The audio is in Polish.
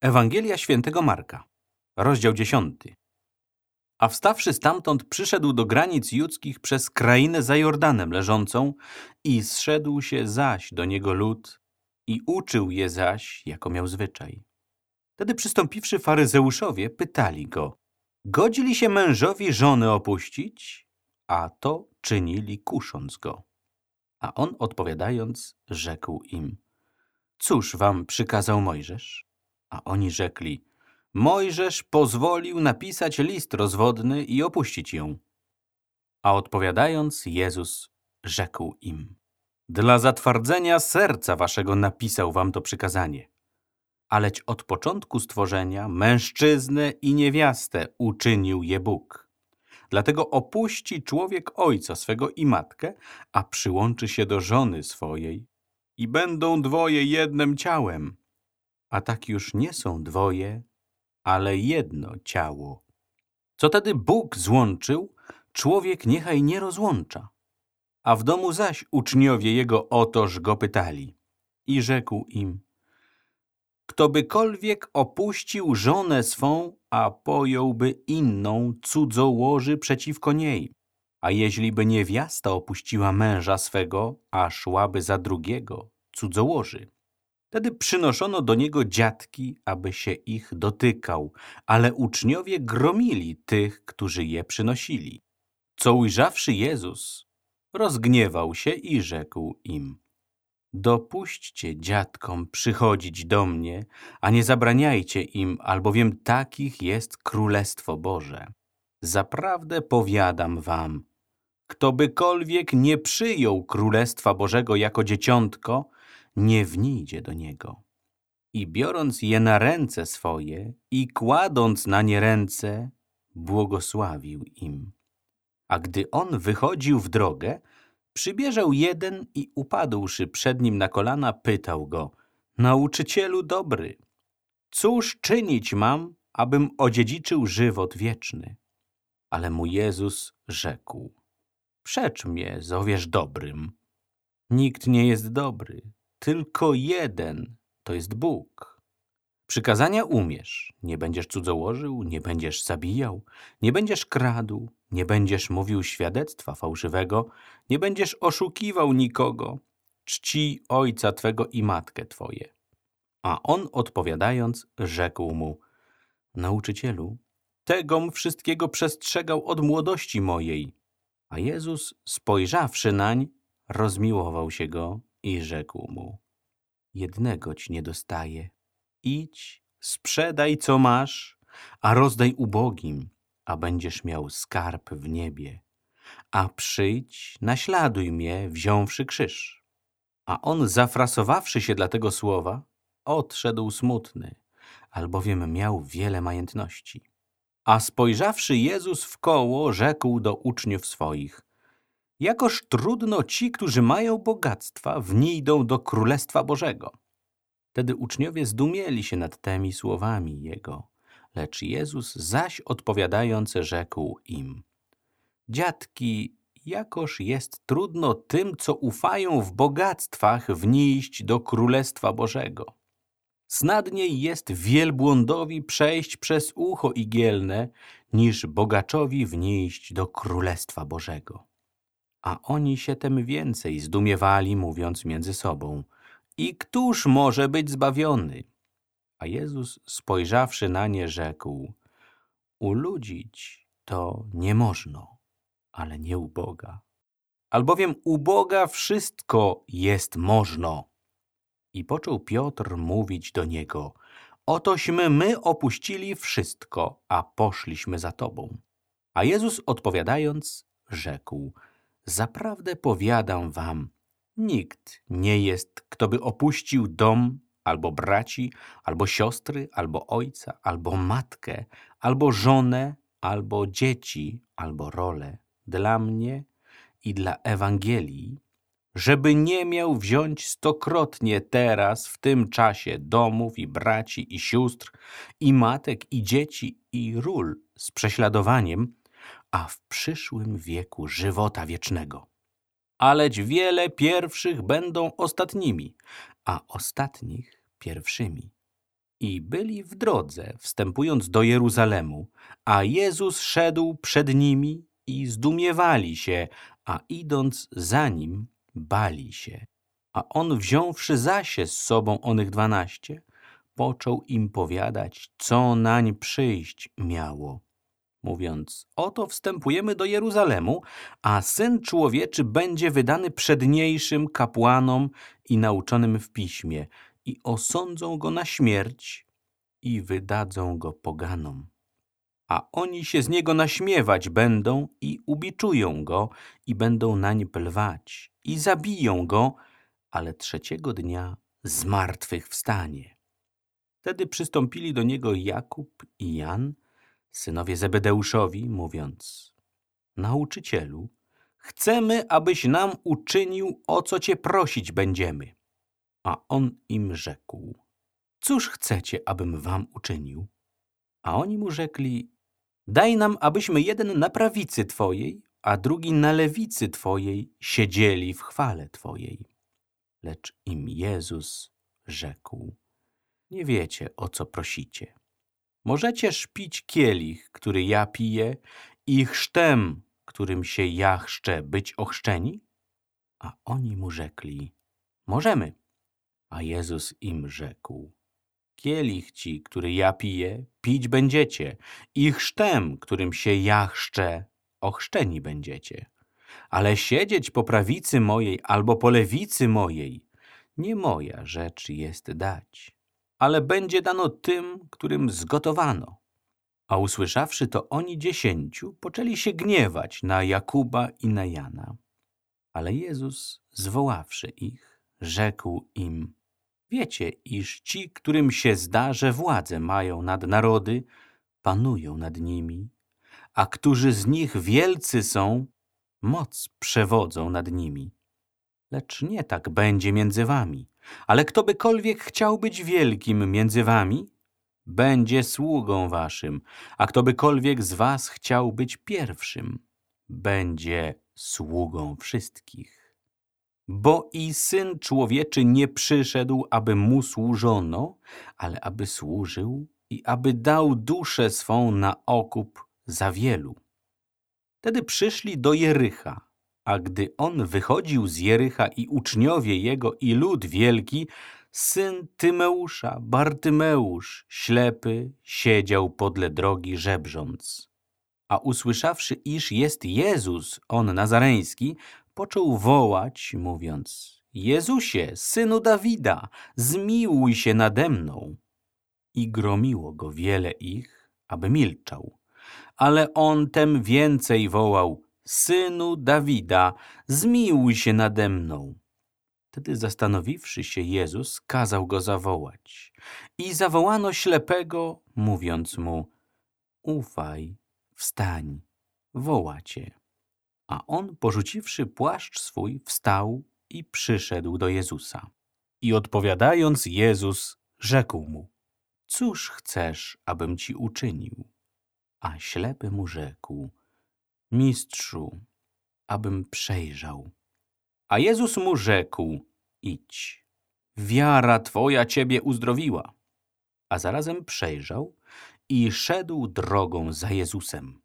Ewangelia świętego Marka, rozdział 10. A wstawszy stamtąd, przyszedł do granic judzkich przez krainę za Jordanem leżącą i zszedł się zaś do niego lud i uczył je zaś, jako miał zwyczaj. Wtedy przystąpiwszy faryzeuszowie, pytali go, godzi li się mężowi żony opuścić? A to czynili kusząc go. A on odpowiadając, rzekł im, cóż wam przykazał Mojżesz? A oni rzekli, Mojżesz pozwolił napisać list rozwodny i opuścić ją. A odpowiadając, Jezus rzekł im, Dla zatwardzenia serca waszego napisał wam to przykazanie. Aleć od początku stworzenia mężczyznę i niewiastę uczynił je Bóg. Dlatego opuści człowiek ojca swego i matkę, a przyłączy się do żony swojej i będą dwoje jednym ciałem. A tak już nie są dwoje, ale jedno ciało. Co tedy Bóg złączył, człowiek niechaj nie rozłącza. A w domu zaś uczniowie jego otoż go pytali. I rzekł im, ktobykolwiek opuścił żonę swą, a pojąłby inną, cudzołoży przeciwko niej. A jeźliby niewiasta opuściła męża swego, a szłaby za drugiego, cudzołoży. Wtedy przynoszono do niego dziadki, aby się ich dotykał, ale uczniowie gromili tych, którzy je przynosili. Co ujrzawszy Jezus, rozgniewał się i rzekł im, Dopuśćcie dziadkom przychodzić do mnie, a nie zabraniajcie im, albowiem takich jest Królestwo Boże. Zaprawdę powiadam wam, ktobykolwiek nie przyjął Królestwa Bożego jako dzieciątko, nie wnijdzie do niego. I biorąc je na ręce swoje i kładąc na nie ręce, błogosławił im. A gdy on wychodził w drogę, przybieżał jeden i upadłszy przed nim na kolana, pytał go, nauczycielu dobry, cóż czynić mam, abym odziedziczył żywot wieczny? Ale mu Jezus rzekł, przecz mnie, zowiesz dobrym. Nikt nie jest dobry, tylko jeden, to jest Bóg. Przykazania umiesz, nie będziesz cudzołożył, nie będziesz zabijał, nie będziesz kradł, nie będziesz mówił świadectwa fałszywego, nie będziesz oszukiwał nikogo, czci ojca twego i matkę twoje. A on odpowiadając, rzekł mu, nauczycielu, tegom wszystkiego przestrzegał od młodości mojej. A Jezus, spojrzawszy nań, rozmiłował się go i rzekł mu, jednego ci nie dostaje. Idź, sprzedaj co masz, a rozdaj ubogim, a będziesz miał skarb w niebie. A przyjdź, naśladuj mnie, wziąwszy krzyż. A on, zafrasowawszy się dla tego słowa, odszedł smutny, albowiem miał wiele majątności. A spojrzawszy Jezus w koło, rzekł do uczniów swoich – Jakoż trudno ci, którzy mają bogactwa, wnijdą do Królestwa Bożego. Wtedy uczniowie zdumieli się nad tymi słowami Jego, lecz Jezus zaś odpowiadając rzekł im, Dziadki, jakoż jest trudno tym, co ufają w bogactwach, wnieść do Królestwa Bożego. Snadniej jest wielbłądowi przejść przez ucho igielne, niż bogaczowi wnieść do Królestwa Bożego. A oni się tem więcej zdumiewali, mówiąc między sobą, i któż może być zbawiony? A Jezus, spojrzawszy na nie, rzekł, uludzić to nie można, ale nie u Boga. Albowiem u Boga wszystko jest można. I począł Piotr mówić do niego, otośmy my opuścili wszystko, a poszliśmy za Tobą. A Jezus odpowiadając, rzekł, Zaprawdę powiadam wam, nikt nie jest, kto by opuścił dom, albo braci, albo siostry, albo ojca, albo matkę, albo żonę, albo dzieci, albo rolę. Dla mnie i dla Ewangelii, żeby nie miał wziąć stokrotnie teraz w tym czasie domów i braci i sióstr i matek i dzieci i ról z prześladowaniem, a w przyszłym wieku żywota wiecznego. Aleć wiele pierwszych będą ostatnimi, a ostatnich pierwszymi. I byli w drodze, wstępując do Jeruzalemu, a Jezus szedł przed nimi i zdumiewali się, a idąc za nim, bali się. A on wziąwszy zasie z sobą onych dwanaście, począł im powiadać, co nań przyjść miało. Mówiąc, oto wstępujemy do Jeruzalemu, a Syn Człowieczy będzie wydany przedniejszym kapłanom i nauczonym w piśmie i osądzą go na śmierć i wydadzą go poganom. A oni się z niego naśmiewać będą i ubiczują go i będą nań plwać i zabiją go, ale trzeciego dnia z martwych wstanie. Wtedy przystąpili do niego Jakub i Jan, synowie Zebedeuszowi, mówiąc Nauczycielu, chcemy, abyś nam uczynił, o co cię prosić będziemy. A on im rzekł, cóż chcecie, abym wam uczynił? A oni mu rzekli, daj nam, abyśmy jeden na prawicy Twojej, a drugi na lewicy Twojej siedzieli w chwale Twojej. Lecz im Jezus rzekł, nie wiecie, o co prosicie. Możecie szpić kielich, który ja piję i chrztem, którym się ja chrzczę, być ochrzczeni? A oni mu rzekli, możemy. A Jezus im rzekł, kielich ci, który ja piję, pić będziecie i chrztem, którym się ja chrzczę, ochrzczeni będziecie. Ale siedzieć po prawicy mojej albo po lewicy mojej, nie moja rzecz jest dać, ale będzie dano tym, którym zgotowano. A usłyszawszy to oni dziesięciu, poczęli się gniewać na Jakuba i na Jana. Ale Jezus, zwoławszy ich, rzekł im, wiecie, iż ci, którym się zda, że władzę mają nad narody, panują nad nimi, a którzy z nich wielcy są, moc przewodzą nad nimi. Lecz nie tak będzie między wami, ale kto bykolwiek chciał być wielkim między wami, będzie sługą waszym, a kto bykolwiek z was chciał być pierwszym, będzie sługą wszystkich. Bo i Syn Człowieczy nie przyszedł, aby Mu służono, ale aby służył i aby dał duszę swą na okup za wielu. Wtedy przyszli do Jericha, a gdy on wychodził z Jericha i uczniowie jego i lud wielki, syn Tymeusza, Bartymeusz, ślepy, siedział podle drogi żebrząc. A usłyszawszy, iż jest Jezus, on nazareński, począł wołać, mówiąc, Jezusie, synu Dawida, zmiłuj się nade mną. I gromiło go wiele ich, aby milczał. Ale on tem więcej wołał, synu Dawida, zmiłuj się nade mną. Wtedy zastanowiwszy się Jezus, kazał go zawołać. I zawołano ślepego, mówiąc mu, ufaj, wstań, woła cię. A on, porzuciwszy płaszcz swój, wstał i przyszedł do Jezusa. I odpowiadając, Jezus rzekł mu, cóż chcesz, abym ci uczynił? A ślepy mu rzekł, mistrzu, abym przejrzał. A Jezus mu rzekł, idź, wiara twoja ciebie uzdrowiła. A zarazem przejrzał i szedł drogą za Jezusem.